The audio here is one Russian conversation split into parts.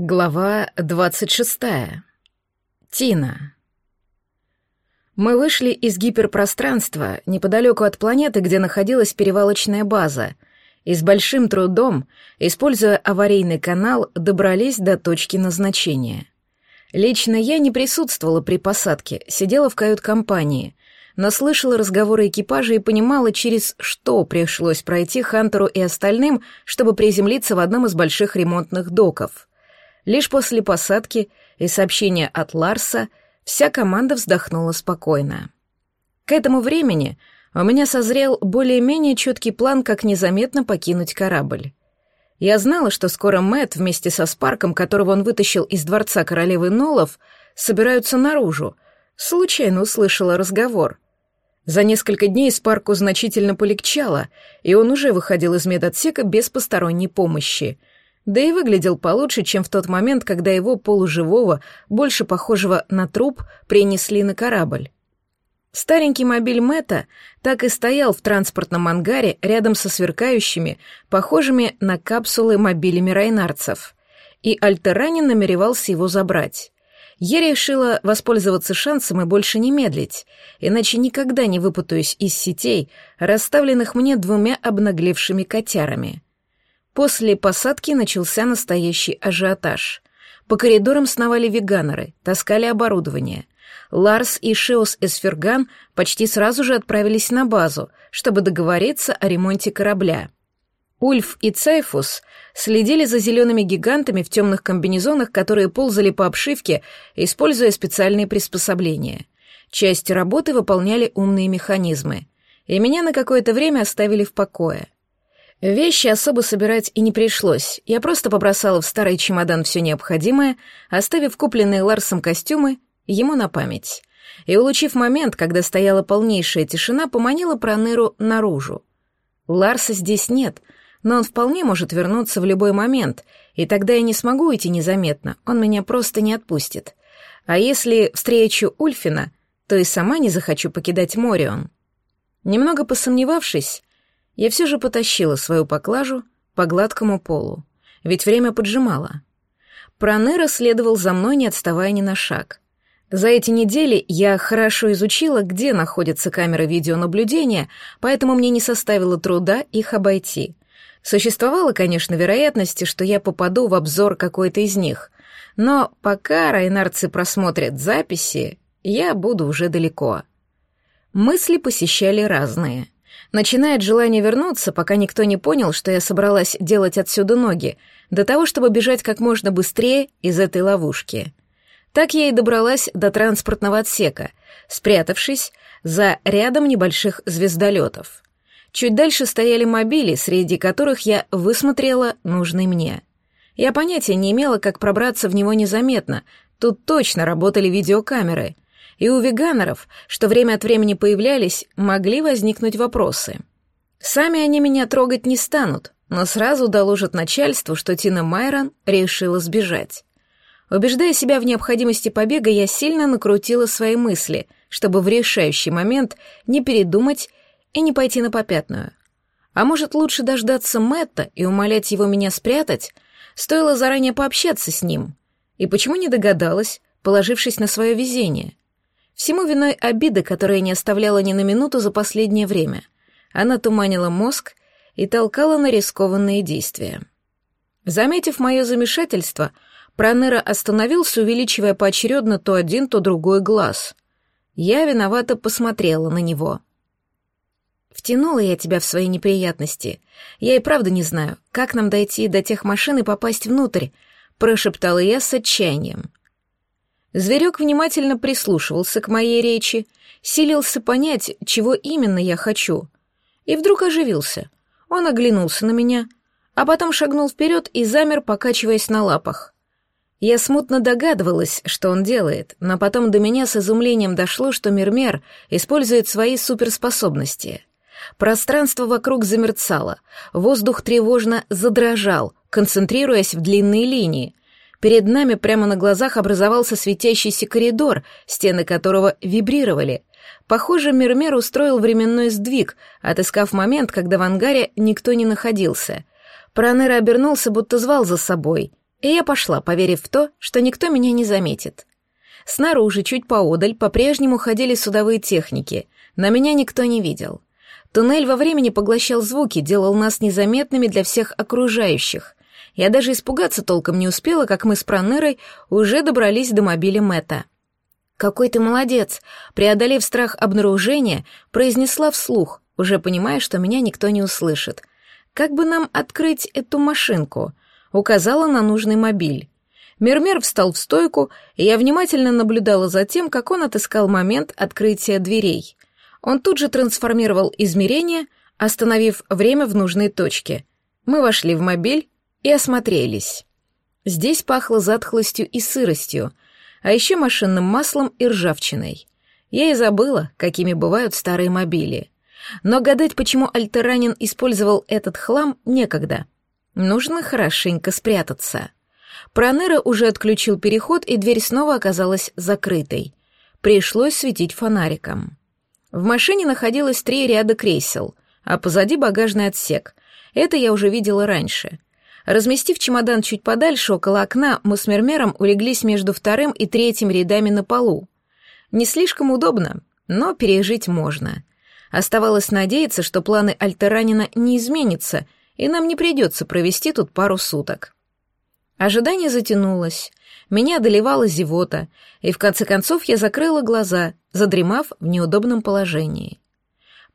Глава двадцать шестая. Тина. Мы вышли из гиперпространства неподалеку от планеты, где находилась перевалочная база, и с большим трудом, используя аварийный канал, добрались до точки назначения. Лично я не присутствовала при посадке, сидела в кают-компании, но слышала разговоры экипажа и понимала, через что пришлось пройти Хантеру и остальным, чтобы приземлиться в одном из больших ремонтных доков — Лишь после посадки и сообщения от Ларса вся команда вздохнула спокойно. К этому времени у меня созрел более-менее четкий план, как незаметно покинуть корабль. Я знала, что скоро Мэт вместе со Спарком, которого он вытащил из дворца королевы Нолов, собираются наружу. Случайно услышала разговор. За несколько дней Спарку значительно полегчало, и он уже выходил из медотсека без посторонней помощи — да и выглядел получше, чем в тот момент, когда его полуживого, больше похожего на труп, принесли на корабль. Старенький мобиль Мэтта так и стоял в транспортном ангаре рядом со сверкающими, похожими на капсулы мобилями райнарцев, и Альтеранин намеревался его забрать. Я решила воспользоваться шансом и больше не медлить, иначе никогда не выпутаюсь из сетей, расставленных мне двумя обнаглевшими котярами — После посадки начался настоящий ажиотаж. По коридорам сновали веганеры, таскали оборудование. Ларс и Шеус Эсферган почти сразу же отправились на базу, чтобы договориться о ремонте корабля. Ульф и Цайфус следили за зелеными гигантами в темных комбинезонах, которые ползали по обшивке, используя специальные приспособления. Часть работы выполняли умные механизмы. И меня на какое-то время оставили в покое. Вещи особо собирать и не пришлось. Я просто побросала в старый чемодан все необходимое, оставив купленные Ларсом костюмы ему на память. И, улучив момент, когда стояла полнейшая тишина, поманила Проныру наружу. Ларса здесь нет, но он вполне может вернуться в любой момент, и тогда я не смогу уйти незаметно, он меня просто не отпустит. А если встречу Ульфина, то и сама не захочу покидать Морион. Немного посомневавшись, я все же потащила свою поклажу по гладкому полу, ведь время поджимало. Пронера следовал за мной, не отставая ни на шаг. За эти недели я хорошо изучила, где находятся камеры видеонаблюдения, поэтому мне не составило труда их обойти. Существовала, конечно, вероятность, что я попаду в обзор какой-то из них, но пока райнарцы просмотрят записи, я буду уже далеко. Мысли посещали разные — Начинает желание вернуться, пока никто не понял, что я собралась делать отсюда ноги, до того, чтобы бежать как можно быстрее из этой ловушки. Так я и добралась до транспортного отсека, спрятавшись за рядом небольших звездолетов. Чуть дальше стояли мобили, среди которых я высмотрела нужный мне. Я понятия не имела, как пробраться в него незаметно, тут точно работали видеокамеры — и у веганеров, что время от времени появлялись, могли возникнуть вопросы. Сами они меня трогать не станут, но сразу доложат начальству, что Тина Майрон решила сбежать. Убеждая себя в необходимости побега, я сильно накрутила свои мысли, чтобы в решающий момент не передумать и не пойти на попятную. А может, лучше дождаться Мэтта и умолять его меня спрятать? Стоило заранее пообщаться с ним. И почему не догадалась, положившись на свое везение? Всему виной обида, которая не оставляла ни на минуту за последнее время. Она туманила мозг и толкала на рискованные действия. Заметив мое замешательство, Пронера остановился, увеличивая поочередно то один, то другой глаз. Я виновато посмотрела на него. «Втянула я тебя в свои неприятности. Я и правда не знаю, как нам дойти до тех машин и попасть внутрь», — прошептала я с отчаянием. Зверек внимательно прислушивался к моей речи, силился понять, чего именно я хочу. И вдруг оживился. Он оглянулся на меня, а потом шагнул вперед и замер, покачиваясь на лапах. Я смутно догадывалась, что он делает, но потом до меня с изумлением дошло, что Мирмер использует свои суперспособности. Пространство вокруг замерцало, воздух тревожно задрожал, концентрируясь в длинные линии, Перед нами прямо на глазах образовался светящийся коридор, стены которого вибрировали. Похоже, Мирмер устроил временной сдвиг, отыскав момент, когда в ангаре никто не находился. Пронер обернулся, будто звал за собой. И я пошла, поверив в то, что никто меня не заметит. Снаружи, чуть поодаль, по-прежнему ходили судовые техники, но меня никто не видел. Туннель во времени поглощал звуки, делал нас незаметными для всех окружающих. Я даже испугаться толком не успела, как мы с Пронырой уже добрались до мобиля Мэтта. «Какой ты молодец!» Преодолев страх обнаружения, произнесла вслух, уже понимая, что меня никто не услышит. «Как бы нам открыть эту машинку?» Указала на нужный мобиль. Мермер встал в стойку, и я внимательно наблюдала за тем, как он отыскал момент открытия дверей. Он тут же трансформировал измерение, остановив время в нужной точке. Мы вошли в мобиль и осмотрелись. Здесь пахло затхлостью и сыростью, а еще машинным маслом и ржавчиной. Я и забыла, какими бывают старые мобили. Но гадать, почему Альтеранин использовал этот хлам, некогда. Нужно хорошенько спрятаться. Пронера уже отключил переход, и дверь снова оказалась закрытой. Пришлось светить фонариком. В машине находилось три ряда кресел, а позади багажный отсек. Это я уже видела раньше. Разместив чемодан чуть подальше, около окна, мы с Мермером улеглись между вторым и третьим рядами на полу. Не слишком удобно, но пережить можно. Оставалось надеяться, что планы Альтеранина не изменятся, и нам не придется провести тут пару суток. Ожидание затянулось, меня одолевала зевота, и в конце концов я закрыла глаза, задремав в неудобном положении.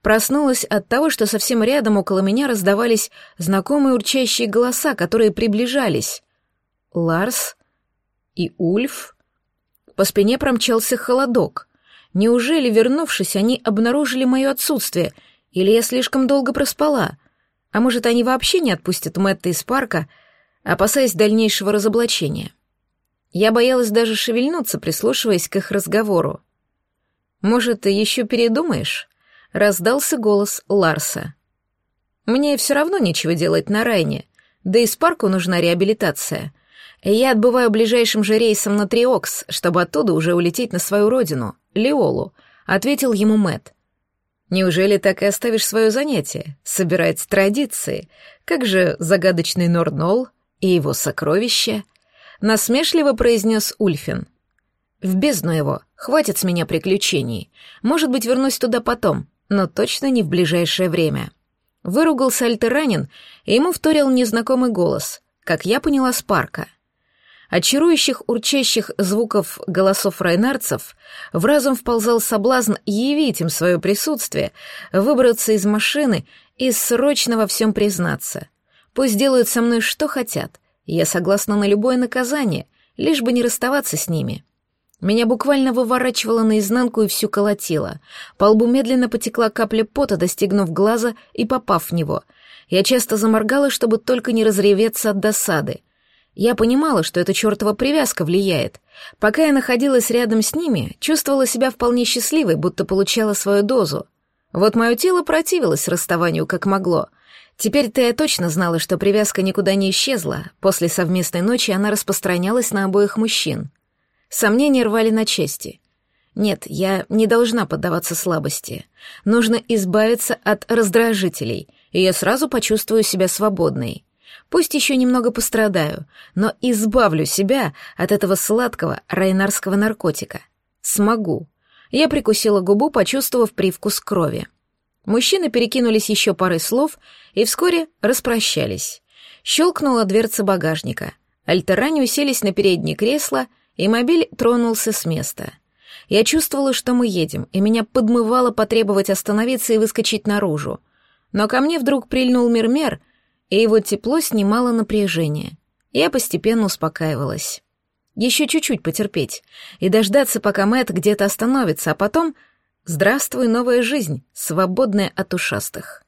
Проснулась от того, что совсем рядом около меня раздавались знакомые урчащие голоса, которые приближались. Ларс и Ульф. По спине промчался холодок. Неужели, вернувшись, они обнаружили мое отсутствие, или я слишком долго проспала? А может, они вообще не отпустят Мэтта из парка, опасаясь дальнейшего разоблачения? Я боялась даже шевельнуться, прислушиваясь к их разговору. «Может, ты еще передумаешь?» — раздался голос Ларса. «Мне все равно нечего делать на Райне, да и Спарку нужна реабилитация. Я отбываю ближайшим же рейсом на Триокс, чтобы оттуда уже улететь на свою родину, Леолу», — ответил ему Мэт. «Неужели так и оставишь свое занятие, собирать традиции? Как же загадочный Норнол и его сокровища?» насмешливо произнес Ульфин. В бездну его, хватит с меня приключений. Может быть, вернусь туда потом, но точно не в ближайшее время. Выругался Альтеранин, и ему вторил незнакомый голос, как я поняла, с парка. От чарующих урчащих звуков голосов райнарцев в разум вползал соблазн явить им свое присутствие, выбраться из машины и срочно во всем признаться. Пусть делают со мной что хотят, я согласна на любое наказание, лишь бы не расставаться с ними. Меня буквально выворачивало наизнанку и всю колотило. По лбу медленно потекла капля пота, достигнув глаза и попав в него. Я часто заморгала, чтобы только не разреветься от досады. Я понимала, что эта чертова привязка влияет. Пока я находилась рядом с ними, чувствовала себя вполне счастливой, будто получала свою дозу. Вот мое тело противилось расставанию как могло — Теперь-то я точно знала, что привязка никуда не исчезла. После совместной ночи она распространялась на обоих мужчин. Сомнения рвали на части. Нет, я не должна поддаваться слабости. Нужно избавиться от раздражителей, и я сразу почувствую себя свободной. Пусть еще немного пострадаю, но избавлю себя от этого сладкого райнарского наркотика. Смогу. Я прикусила губу, почувствовав привкус крови. Мужчины перекинулись еще парой слов и вскоре распрощались. Щелкнула дверца багажника. Альтеране уселись на переднее кресло, и мобиль тронулся с места. Я чувствовала, что мы едем, и меня подмывало потребовать остановиться и выскочить наружу. Но ко мне вдруг прильнул Мермер, и его тепло снимало напряжение. Я постепенно успокаивалась. Еще чуть-чуть потерпеть и дождаться, пока Мэтт где-то остановится, а потом Здравствуй, новая жизнь, свободная от ушастых.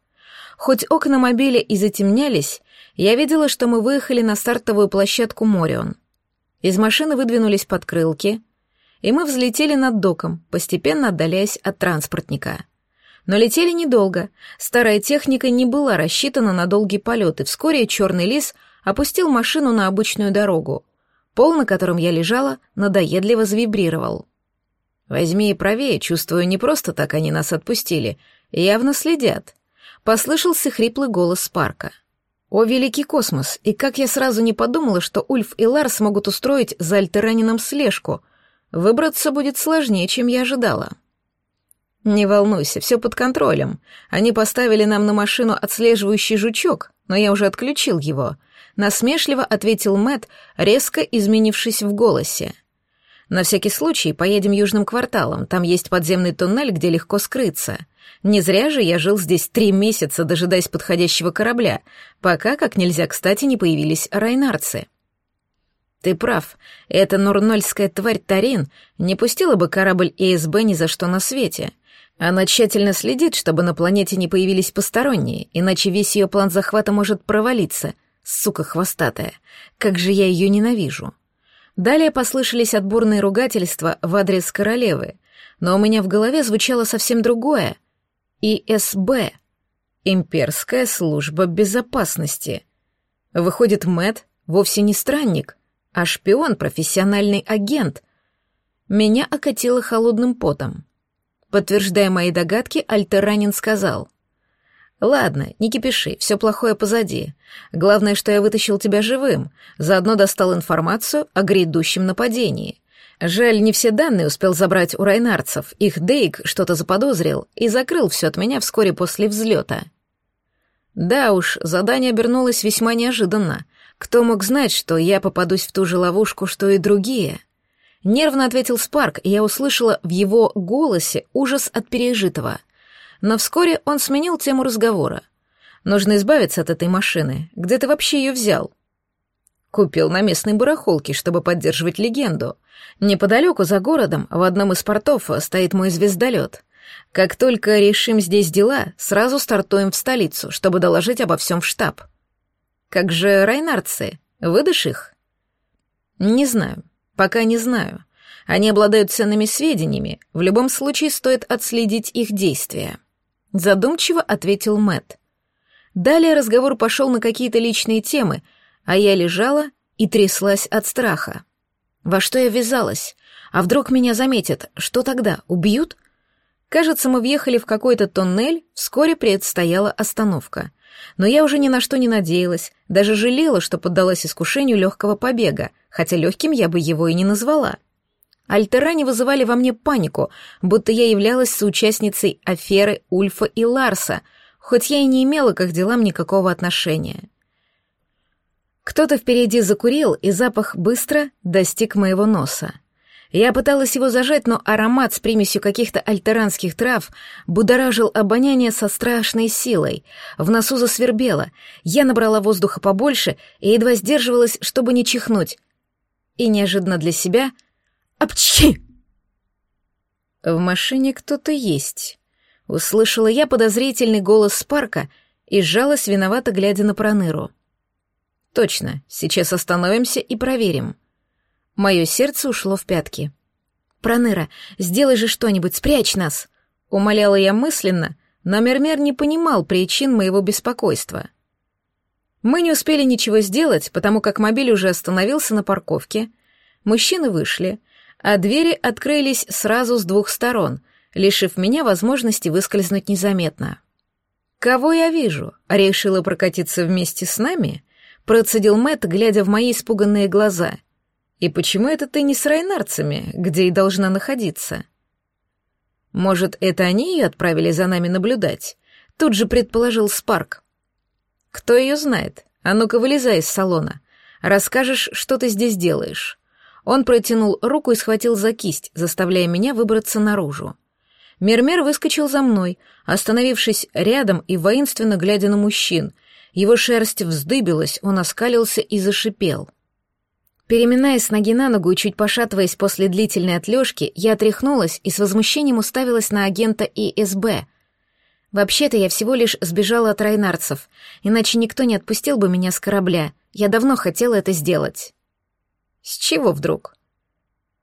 Хоть окна мобиля и затемнялись, я видела, что мы выехали на стартовую площадку Морион. Из машины выдвинулись подкрылки, и мы взлетели над доком, постепенно отдаляясь от транспортника. Но летели недолго, старая техника не была рассчитана на долгий полет, и вскоре черный лис опустил машину на обычную дорогу. Пол, на котором я лежала, надоедливо завибрировал. Возьми и правее, чувствую, не просто так они нас отпустили, явно следят. Послышался хриплый голос Спарка. О, великий космос, и как я сразу не подумала, что Ульф и Ларс могут устроить за альтеранином слежку. Выбраться будет сложнее, чем я ожидала. Не волнуйся, все под контролем. Они поставили нам на машину отслеживающий жучок, но я уже отключил его. Насмешливо ответил Мэт, резко изменившись в голосе. На всякий случай поедем южным кварталом, там есть подземный туннель, где легко скрыться. Не зря же я жил здесь три месяца, дожидаясь подходящего корабля, пока, как нельзя кстати, не появились райнарцы. Ты прав, эта нурнольская тварь Тарин не пустила бы корабль ИСБ ни за что на свете. Она тщательно следит, чтобы на планете не появились посторонние, иначе весь ее план захвата может провалиться. Сука хвостатая, как же я ее ненавижу. Далее послышались отборные ругательства в адрес королевы, но у меня в голове звучало совсем другое. ИСБ. Имперская служба безопасности. Выходит, Мэт вовсе не странник, а шпион, профессиональный агент. Меня окатило холодным потом. Подтверждая мои догадки, Альтеранин сказал. «Ладно, не кипиши, все плохое позади. Главное, что я вытащил тебя живым, заодно достал информацию о грядущем нападении. Жаль, не все данные успел забрать у райнарцев, их Дейк что-то заподозрил и закрыл все от меня вскоре после взлета». Да уж, задание обернулось весьма неожиданно. Кто мог знать, что я попадусь в ту же ловушку, что и другие? Нервно ответил Спарк, и я услышала в его голосе ужас от пережитого — но вскоре он сменил тему разговора. «Нужно избавиться от этой машины. Где ты вообще ее взял?» Купил на местной барахолке, чтобы поддерживать легенду. Неподалеку за городом, в одном из портов, стоит мой звездолет. Как только решим здесь дела, сразу стартуем в столицу, чтобы доложить обо всем в штаб. Как же райнарцы? Выдашь их? Не знаю. Пока не знаю. Они обладают ценными сведениями. В любом случае стоит отследить их действия. Задумчиво ответил Мэт. Далее разговор пошел на какие-то личные темы, а я лежала и тряслась от страха. Во что я ввязалась? А вдруг меня заметят? Что тогда? Убьют? Кажется, мы въехали в какой-то тоннель, вскоре предстояла остановка. Но я уже ни на что не надеялась, даже жалела, что поддалась искушению легкого побега, хотя легким я бы его и не назвала. Альтеране вызывали во мне панику, будто я являлась соучастницей аферы Ульфа и Ларса, хоть я и не имела к их делам никакого отношения. Кто-то впереди закурил, и запах быстро достиг моего носа. Я пыталась его зажать, но аромат с примесью каких-то альтеранских трав будоражил обоняние со страшной силой. В носу засвербело. Я набрала воздуха побольше и едва сдерживалась, чтобы не чихнуть. И неожиданно для себя — Апчхи!» В машине кто-то есть. Услышала я подозрительный голос Спарка и сжалась виновато, глядя на Проныру. «Точно, сейчас остановимся и проверим». Мое сердце ушло в пятки. «Проныра, сделай же что-нибудь, спрячь нас!» Умоляла я мысленно, но Мермер не понимал причин моего беспокойства. Мы не успели ничего сделать, потому как мобиль уже остановился на парковке. Мужчины вышли, а двери открылись сразу с двух сторон, лишив меня возможности выскользнуть незаметно. «Кого я вижу? Решила прокатиться вместе с нами?» — процедил Мэтт, глядя в мои испуганные глаза. «И почему это ты не с райнарцами, где и должна находиться?» «Может, это они ее отправили за нами наблюдать?» — тут же предположил Спарк. «Кто ее знает? А ну-ка, вылезай из салона. Расскажешь, что ты здесь делаешь. Он протянул руку и схватил за кисть, заставляя меня выбраться наружу. Мермер выскочил за мной, остановившись рядом и воинственно глядя на мужчин. Его шерсть вздыбилась, он оскалился и зашипел. Переминаясь с ноги на ногу и чуть пошатываясь после длительной отлежки, я отряхнулась и с возмущением уставилась на агента ИСБ. Вообще-то я всего лишь сбежала от райнарцев, иначе никто не отпустил бы меня с корабля. Я давно хотела это сделать. С чего вдруг?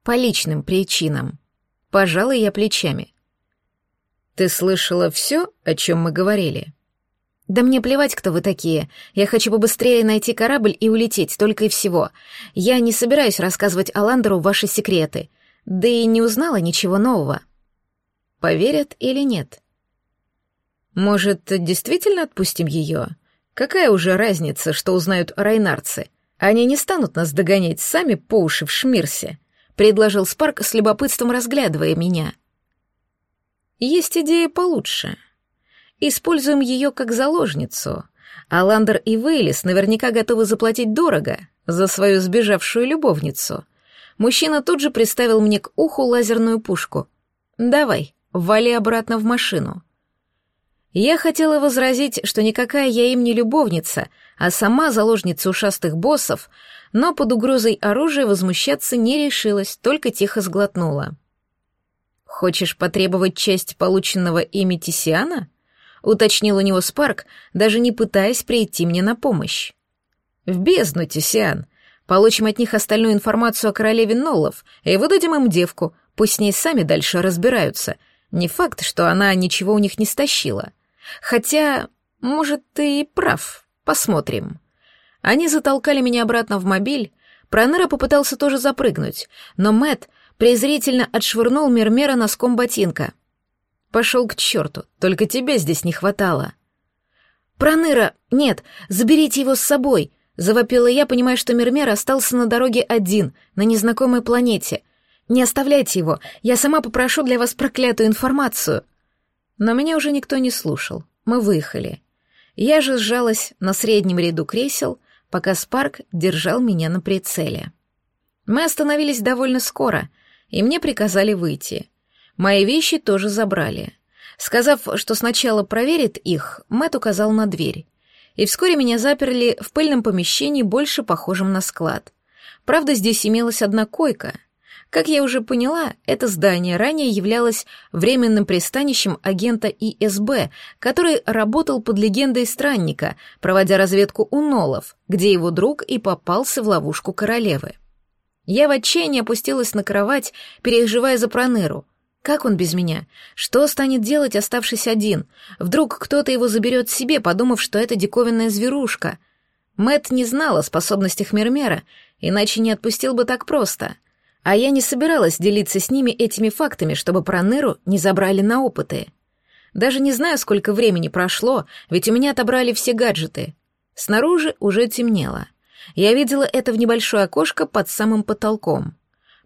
По личным причинам. Пожалуй, я плечами. Ты слышала все, о чем мы говорили? Да мне плевать, кто вы такие. Я хочу побыстрее найти корабль и улететь, только и всего. Я не собираюсь рассказывать Аландеру ваши секреты. Да и не узнала ничего нового. Поверят или нет? Может, действительно отпустим ее? Какая уже разница, что узнают райнарцы? Они не станут нас догонять сами по уши в Шмирсе, предложил Спарк с любопытством разглядывая меня. Есть идея получше. Используем ее как заложницу. А Ландер и Вейлис наверняка готовы заплатить дорого за свою сбежавшую любовницу. Мужчина тут же приставил мне к уху лазерную пушку. «Давай, вали обратно в машину». Я хотела возразить, что никакая я им не любовница, а сама заложница ушастых боссов, но под угрозой оружия возмущаться не решилась, только тихо сглотнула. «Хочешь потребовать часть полученного ими Тисиана?» — уточнил у него Спарк, даже не пытаясь прийти мне на помощь. «В бездну, Тисиан. Получим от них остальную информацию о королеве Ноллов и выдадим им девку, пусть с ней сами дальше разбираются. Не факт, что она ничего у них не стащила». Хотя, может, ты и прав. Посмотрим. Они затолкали меня обратно в мобиль. Пронера попытался тоже запрыгнуть, но Мэт презрительно отшвырнул Мермера носком ботинка. Пошел к черту, только тебя здесь не хватало. Проныра, нет, заберите его с собой, завопила я, понимая, что Мермер остался на дороге один, на незнакомой планете. Не оставляйте его, я сама попрошу для вас проклятую информацию. Но меня уже никто не слушал. Мы выехали. Я же сжалась на среднем ряду кресел, пока Спарк держал меня на прицеле. Мы остановились довольно скоро, и мне приказали выйти. Мои вещи тоже забрали. Сказав, что сначала проверит их, Мэт указал на дверь. И вскоре меня заперли в пыльном помещении, больше похожем на склад. Правда, здесь имелась одна койка — как я уже поняла, это здание ранее являлось временным пристанищем агента ИСБ, который работал под легендой странника, проводя разведку у Нолов, где его друг и попался в ловушку королевы. Я в отчаянии опустилась на кровать, переживая за Проныру. Как он без меня? Что станет делать, оставшись один? Вдруг кто-то его заберет себе, подумав, что это диковинная зверушка? Мэт не знал о способностях Мермера, иначе не отпустил бы так просто — а я не собиралась делиться с ними этими фактами, чтобы про Ныру не забрали на опыты. Даже не знаю, сколько времени прошло, ведь у меня отобрали все гаджеты. Снаружи уже темнело. Я видела это в небольшое окошко под самым потолком.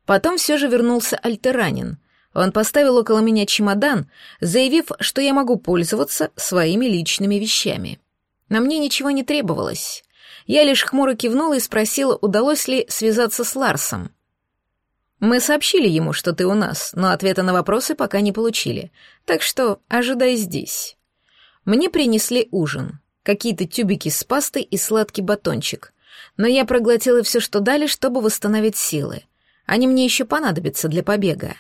Потом все же вернулся Альтеранин. Он поставил около меня чемодан, заявив, что я могу пользоваться своими личными вещами. На мне ничего не требовалось. Я лишь хмуро кивнула и спросила, удалось ли связаться с Ларсом. Мы сообщили ему, что ты у нас, но ответа на вопросы пока не получили, так что ожидай здесь. Мне принесли ужин, какие-то тюбики с пастой и сладкий батончик, но я проглотила все, что дали, чтобы восстановить силы. Они мне еще понадобятся для побега.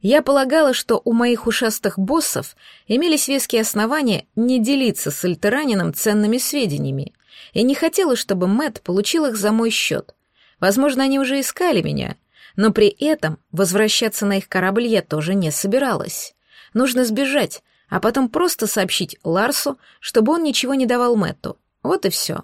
Я полагала, что у моих ушастых боссов имелись веские основания не делиться с альтеранином ценными сведениями, и не хотела, чтобы Мэт получил их за мой счет. Возможно, они уже искали меня — но при этом возвращаться на их корабль я тоже не собиралась. Нужно сбежать, а потом просто сообщить Ларсу, чтобы он ничего не давал Мэтту. Вот и все.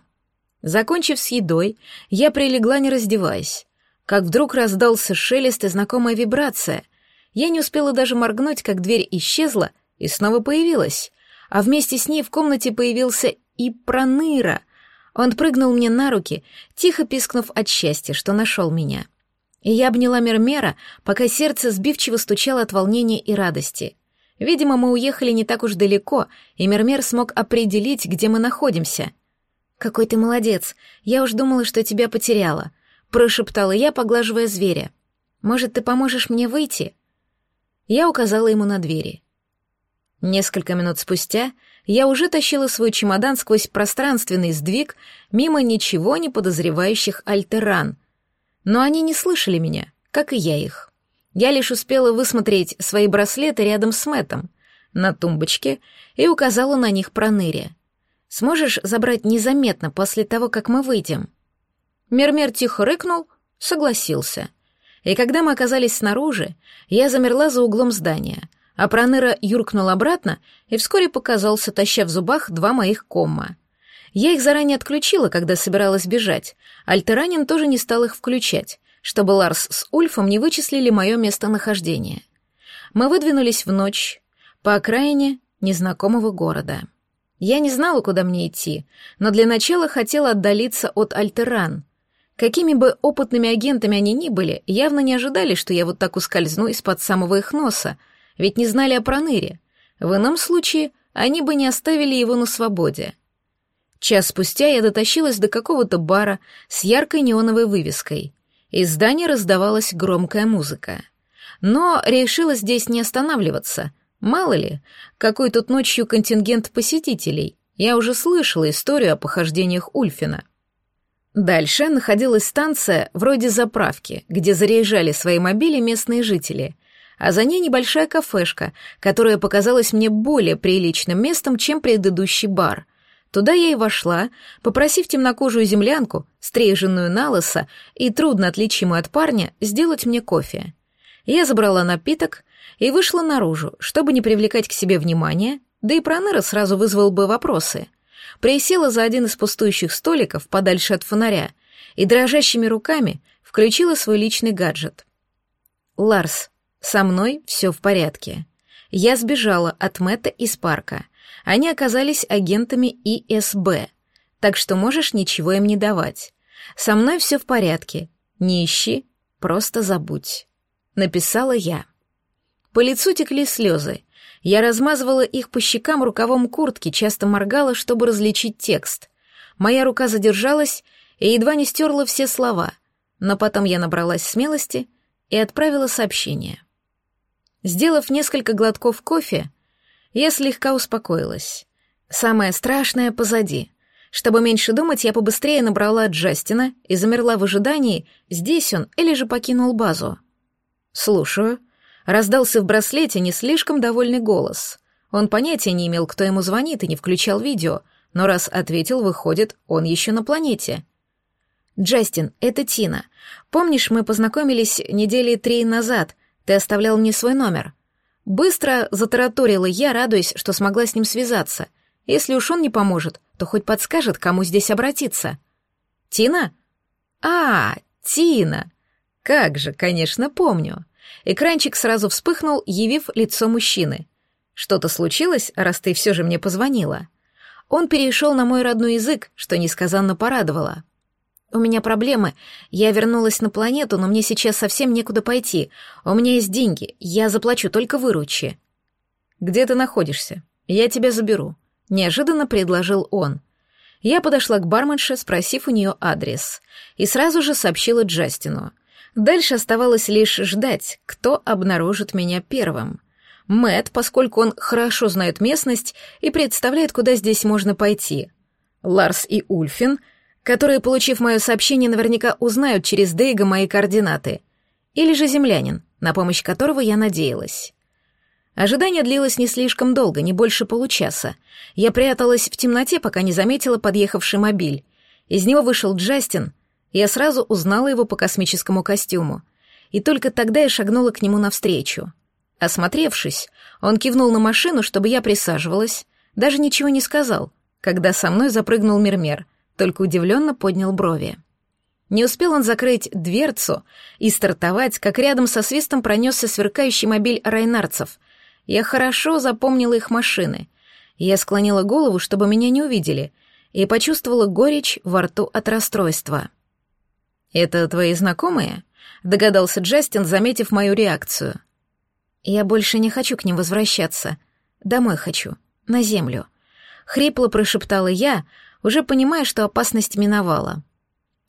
Закончив с едой, я прилегла, не раздеваясь. Как вдруг раздался шелест и знакомая вибрация. Я не успела даже моргнуть, как дверь исчезла и снова появилась. А вместе с ней в комнате появился и Проныра. Он прыгнул мне на руки, тихо пискнув от счастья, что нашел меня и я обняла Мермера, пока сердце сбивчиво стучало от волнения и радости. Видимо, мы уехали не так уж далеко, и Мермер смог определить, где мы находимся. «Какой ты молодец! Я уж думала, что тебя потеряла», — прошептала я, поглаживая зверя. «Может, ты поможешь мне выйти?» Я указала ему на двери. Несколько минут спустя я уже тащила свой чемодан сквозь пространственный сдвиг мимо ничего не подозревающих альтеран — но они не слышали меня, как и я их. Я лишь успела высмотреть свои браслеты рядом с Мэтом на тумбочке и указала на них проныре. «Сможешь забрать незаметно после того, как мы выйдем?» Мермер тихо рыкнул, согласился. И когда мы оказались снаружи, я замерла за углом здания, а проныра юркнул обратно и вскоре показался, таща в зубах два моих комма — я их заранее отключила, когда собиралась бежать. Альтеранин тоже не стал их включать, чтобы Ларс с Ульфом не вычислили мое местонахождение. Мы выдвинулись в ночь по окраине незнакомого города. Я не знала, куда мне идти, но для начала хотела отдалиться от Альтеран. Какими бы опытными агентами они ни были, явно не ожидали, что я вот так ускользну из-под самого их носа, ведь не знали о проныре. В ином случае они бы не оставили его на свободе. Час спустя я дотащилась до какого-то бара с яркой неоновой вывеской. Из здания раздавалась громкая музыка. Но решила здесь не останавливаться. Мало ли, какой тут ночью контингент посетителей. Я уже слышала историю о похождениях Ульфина. Дальше находилась станция вроде заправки, где заряжали свои мобили местные жители, а за ней небольшая кафешка, которая показалась мне более приличным местом, чем предыдущий бар — Туда я и вошла, попросив темнокожую землянку, стриженную на лысо и трудно отличимую от парня, сделать мне кофе. Я забрала напиток и вышла наружу, чтобы не привлекать к себе внимания, да и Проныра сразу вызвал бы вопросы. Присела за один из пустующих столиков подальше от фонаря и дрожащими руками включила свой личный гаджет. «Ларс, со мной все в порядке. Я сбежала от Мэтта из парка» Они оказались агентами ИСБ, так что можешь ничего им не давать. Со мной все в порядке. Не ищи, просто забудь. Написала я. По лицу текли слезы. Я размазывала их по щекам рукавом куртки, часто моргала, чтобы различить текст. Моя рука задержалась и едва не стерла все слова, но потом я набралась смелости и отправила сообщение. Сделав несколько глотков кофе, я слегка успокоилась. Самое страшное позади. Чтобы меньше думать, я побыстрее набрала Джастина и замерла в ожидании, здесь он или же покинул базу. «Слушаю», — раздался в браслете не слишком довольный голос. Он понятия не имел, кто ему звонит, и не включал видео, но раз ответил, выходит, он еще на планете. «Джастин, это Тина. Помнишь, мы познакомились недели три назад? Ты оставлял мне свой номер. Быстро затараторила я, радуясь, что смогла с ним связаться. Если уж он не поможет, то хоть подскажет, кому здесь обратиться. «Тина?» «А, Тина!» «Как же, конечно, помню». Экранчик сразу вспыхнул, явив лицо мужчины. «Что-то случилось, раз ты все же мне позвонила?» Он перешел на мой родной язык, что несказанно порадовало. «У меня проблемы. Я вернулась на планету, но мне сейчас совсем некуда пойти. У меня есть деньги. Я заплачу, только выручи». «Где ты находишься? Я тебя заберу», — неожиданно предложил он. Я подошла к барменше, спросив у нее адрес, и сразу же сообщила Джастину. Дальше оставалось лишь ждать, кто обнаружит меня первым. Мэт, поскольку он хорошо знает местность и представляет, куда здесь можно пойти. Ларс и Ульфин — которые, получив мое сообщение, наверняка узнают через Дейга мои координаты. Или же землянин, на помощь которого я надеялась. Ожидание длилось не слишком долго, не больше получаса. Я пряталась в темноте, пока не заметила подъехавший мобиль. Из него вышел Джастин, я сразу узнала его по космическому костюму. И только тогда я шагнула к нему навстречу. Осмотревшись, он кивнул на машину, чтобы я присаживалась, даже ничего не сказал, когда со мной запрыгнул Мирмер, только удивленно поднял брови. Не успел он закрыть дверцу и стартовать, как рядом со свистом пронесся сверкающий мобиль райнарцев. Я хорошо запомнила их машины. Я склонила голову, чтобы меня не увидели, и почувствовала горечь во рту от расстройства. «Это твои знакомые?» — догадался Джастин, заметив мою реакцию. «Я больше не хочу к ним возвращаться. Домой хочу. На землю». Хрипло прошептала я, уже понимая, что опасность миновала.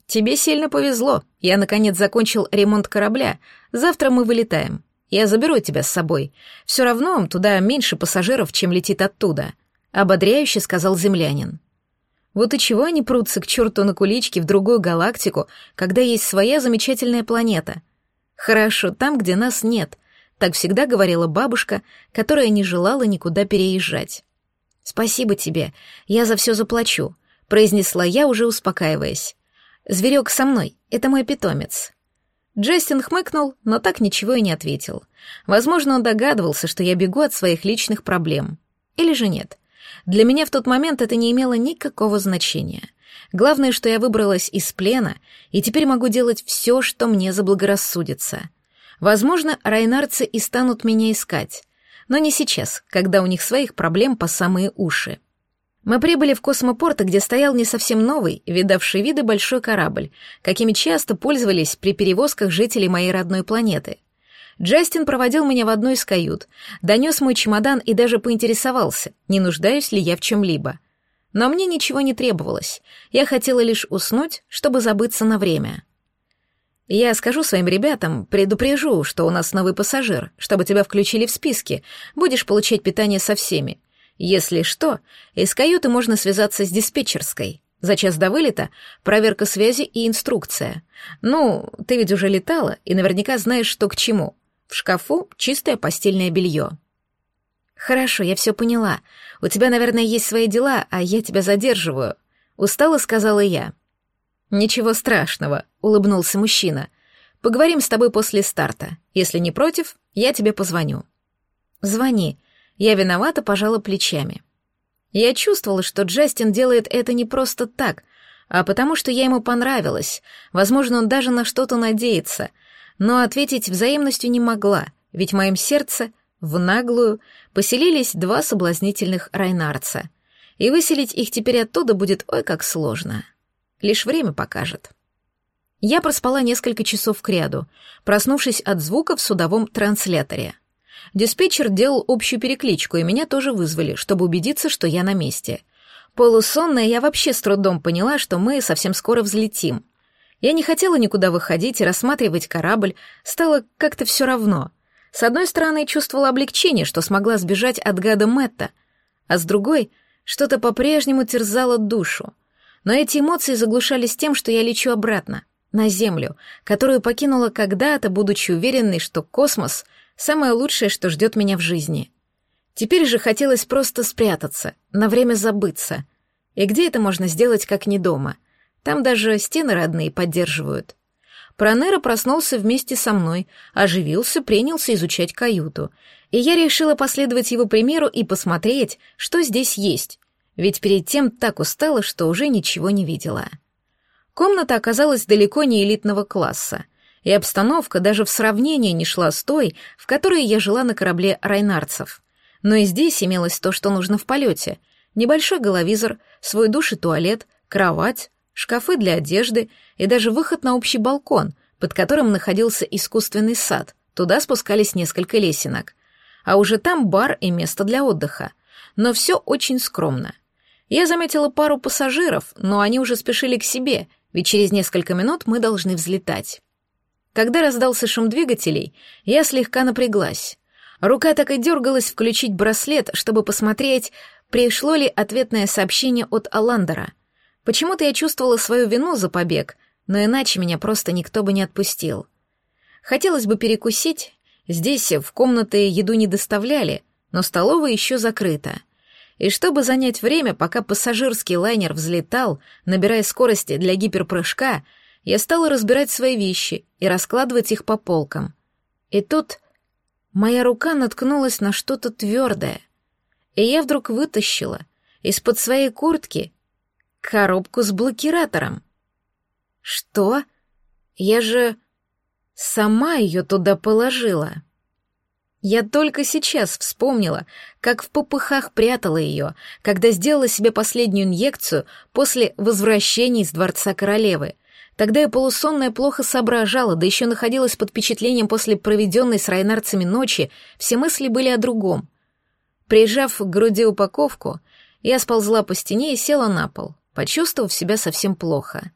«Тебе сильно повезло. Я, наконец, закончил ремонт корабля. Завтра мы вылетаем. Я заберу тебя с собой. Все равно туда меньше пассажиров, чем летит оттуда», — ободряюще сказал землянин. Вот и чего они прутся к черту на куличке в другую галактику, когда есть своя замечательная планета? Хорошо там, где нас нет, так всегда говорила бабушка, которая не желала никуда переезжать. Спасибо тебе, я за все заплачу произнесла я, уже успокаиваясь. «Зверек со мной, это мой питомец». Джастин хмыкнул, но так ничего и не ответил. Возможно, он догадывался, что я бегу от своих личных проблем. Или же нет. Для меня в тот момент это не имело никакого значения. Главное, что я выбралась из плена, и теперь могу делать все, что мне заблагорассудится. Возможно, райнарцы и станут меня искать, но не сейчас, когда у них своих проблем по самые уши. Мы прибыли в космопорт, где стоял не совсем новый, видавший виды большой корабль, какими часто пользовались при перевозках жителей моей родной планеты. Джастин проводил меня в одну из кают, донес мой чемодан и даже поинтересовался, не нуждаюсь ли я в чем-либо. Но мне ничего не требовалось, я хотела лишь уснуть, чтобы забыться на время. Я скажу своим ребятам, предупрежу, что у нас новый пассажир, чтобы тебя включили в списки, будешь получать питание со всеми, если что, из каюты можно связаться с диспетчерской. За час до вылета проверка связи и инструкция. Ну, ты ведь уже летала и наверняка знаешь, что к чему. В шкафу чистое постельное белье. Хорошо, я все поняла. У тебя, наверное, есть свои дела, а я тебя задерживаю. Устала, сказала я. Ничего страшного, улыбнулся мужчина. Поговорим с тобой после старта. Если не против, я тебе позвоню. Звони, я виновата пожала плечами. Я чувствовала, что Джастин делает это не просто так, а потому что я ему понравилась. Возможно, он даже на что-то надеется. Но ответить взаимностью не могла, ведь в моем сердце, в наглую, поселились два соблазнительных райнарца. И выселить их теперь оттуда будет ой как сложно. Лишь время покажет. Я проспала несколько часов кряду, проснувшись от звука в судовом трансляторе — Диспетчер делал общую перекличку, и меня тоже вызвали, чтобы убедиться, что я на месте. Полусонная я вообще с трудом поняла, что мы совсем скоро взлетим. Я не хотела никуда выходить и рассматривать корабль, стало как-то все равно. С одной стороны, чувствовала облегчение, что смогла сбежать от гада Мэтта, а с другой — что-то по-прежнему терзало душу. Но эти эмоции заглушались тем, что я лечу обратно, на Землю, которую покинула когда-то, будучи уверенной, что космос Самое лучшее, что ждет меня в жизни. Теперь же хотелось просто спрятаться, на время забыться. И где это можно сделать, как не дома? Там даже стены родные поддерживают. Пронера проснулся вместе со мной, оживился, принялся изучать каюту. И я решила последовать его примеру и посмотреть, что здесь есть. Ведь перед тем так устала, что уже ничего не видела. Комната оказалась далеко не элитного класса и обстановка даже в сравнении не шла с той, в которой я жила на корабле райнарцев. Но и здесь имелось то, что нужно в полете. Небольшой головизор, свой душ и туалет, кровать, шкафы для одежды и даже выход на общий балкон, под которым находился искусственный сад. Туда спускались несколько лесенок. А уже там бар и место для отдыха. Но все очень скромно. Я заметила пару пассажиров, но они уже спешили к себе, ведь через несколько минут мы должны взлетать. Когда раздался шум двигателей, я слегка напряглась. Рука так и дергалась включить браслет, чтобы посмотреть, пришло ли ответное сообщение от Аландера. Почему-то я чувствовала свою вину за побег, но иначе меня просто никто бы не отпустил. Хотелось бы перекусить. Здесь в комнаты еду не доставляли, но столовая еще закрыта. И чтобы занять время, пока пассажирский лайнер взлетал, набирая скорости для гиперпрыжка, я стала разбирать свои вещи и раскладывать их по полкам. И тут моя рука наткнулась на что-то твердое, и я вдруг вытащила из-под своей куртки коробку с блокиратором. Что? Я же сама ее туда положила. Я только сейчас вспомнила, как в попыхах прятала ее, когда сделала себе последнюю инъекцию после возвращения из дворца королевы — Тогда я полусонная плохо соображала, да еще находилась под впечатлением после проведенной с райнарцами ночи, все мысли были о другом. Прижав к груди упаковку, я сползла по стене и села на пол, почувствовав себя совсем плохо.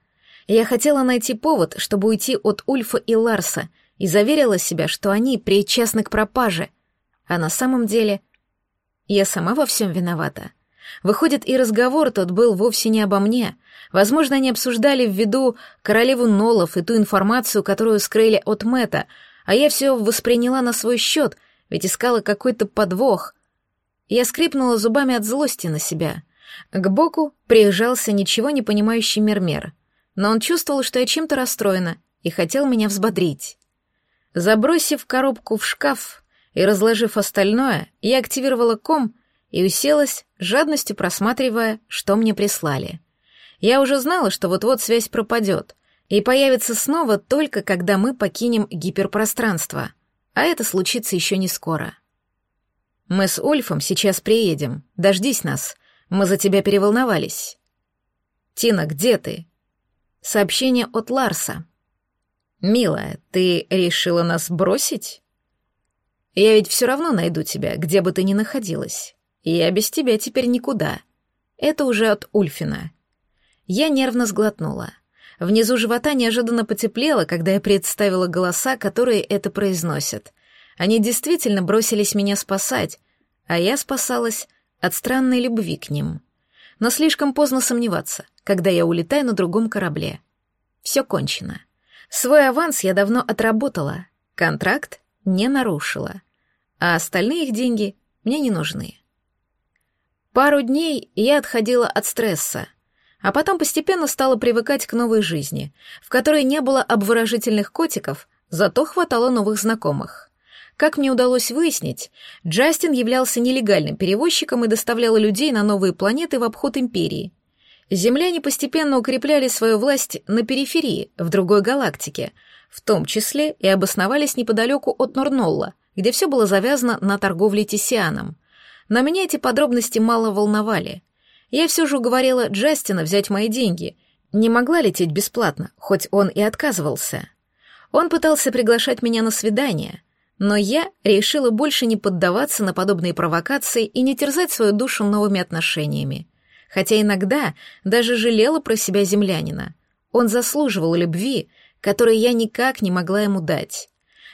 Я хотела найти повод, чтобы уйти от Ульфа и Ларса, и заверила себя, что они причастны к пропаже. А на самом деле я сама во всем виновата. Выходит, и разговор тот был вовсе не обо мне. Возможно, они обсуждали в виду королеву Нолов и ту информацию, которую скрыли от Мэта, а я все восприняла на свой счет, ведь искала какой-то подвох. Я скрипнула зубами от злости на себя. К боку приезжался ничего не понимающий Мермер, но он чувствовал, что я чем-то расстроена, и хотел меня взбодрить. Забросив коробку в шкаф и разложив остальное, я активировала ком и уселась, жадностью просматривая, что мне прислали. Я уже знала, что вот-вот связь пропадет и появится снова только когда мы покинем гиперпространство, а это случится еще не скоро. Мы с Ульфом сейчас приедем, дождись нас. Мы за тебя переволновались. Тина, где ты? Сообщение от Ларса. Милая, ты решила нас бросить? Я ведь все равно найду тебя, где бы ты ни находилась. Я без тебя теперь никуда. Это уже от Ульфина. Я нервно сглотнула. Внизу живота неожиданно потеплело, когда я представила голоса, которые это произносят. Они действительно бросились меня спасать, а я спасалась от странной любви к ним. Но слишком поздно сомневаться, когда я улетаю на другом корабле. Все кончено. Свой аванс я давно отработала, контракт не нарушила, а остальные их деньги мне не нужны. Пару дней я отходила от стресса, а потом постепенно стала привыкать к новой жизни, в которой не было обворожительных котиков, зато хватало новых знакомых. Как мне удалось выяснить, Джастин являлся нелегальным перевозчиком и доставлял людей на новые планеты в обход империи. Земляне постепенно укрепляли свою власть на периферии, в другой галактике, в том числе и обосновались неподалеку от Норнолла, где все было завязано на торговле Тисианом. Но меня эти подробности мало волновали. Я все же уговорила Джастина взять мои деньги. Не могла лететь бесплатно, хоть он и отказывался. Он пытался приглашать меня на свидание, но я решила больше не поддаваться на подобные провокации и не терзать свою душу новыми отношениями. Хотя иногда даже жалела про себя землянина. Он заслуживал любви, которой я никак не могла ему дать.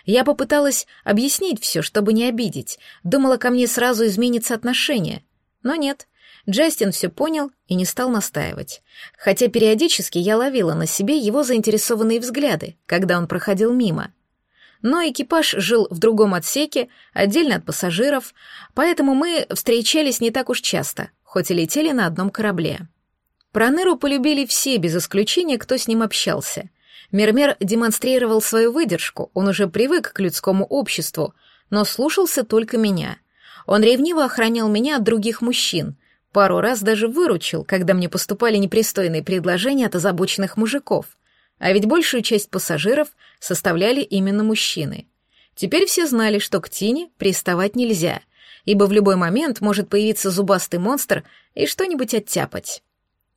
Я попыталась объяснить все, чтобы не обидеть, думала, ко мне сразу изменится отношение. Но нет, Джастин все понял и не стал настаивать. Хотя периодически я ловила на себе его заинтересованные взгляды, когда он проходил мимо. Но экипаж жил в другом отсеке, отдельно от пассажиров, поэтому мы встречались не так уж часто, хоть и летели на одном корабле. Проныру полюбили все, без исключения, кто с ним общался. Мермер демонстрировал свою выдержку, он уже привык к людскому обществу, но слушался только меня. Он ревниво охранял меня от других мужчин, Пару раз даже выручил, когда мне поступали непристойные предложения от озабоченных мужиков. А ведь большую часть пассажиров составляли именно мужчины. Теперь все знали, что к Тине приставать нельзя, ибо в любой момент может появиться зубастый монстр и что-нибудь оттяпать.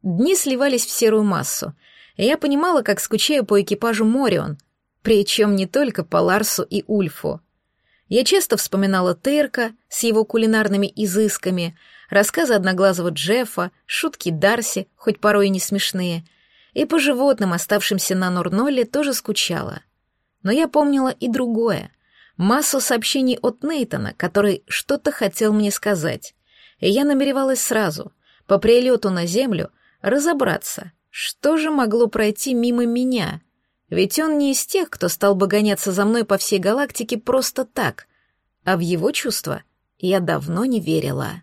Дни сливались в серую массу, и я понимала, как скучаю по экипажу Морион, причем не только по Ларсу и Ульфу. Я часто вспоминала Тейрка с его кулинарными изысками, рассказы одноглазого Джеффа, шутки Дарси, хоть порой и не смешные, и по животным, оставшимся на Норнолле, тоже скучала. Но я помнила и другое. Массу сообщений от Нейтона, который что-то хотел мне сказать. И я намеревалась сразу, по прилету на Землю, разобраться, что же могло пройти мимо меня. Ведь он не из тех, кто стал бы гоняться за мной по всей галактике просто так, а в его чувства я давно не верила.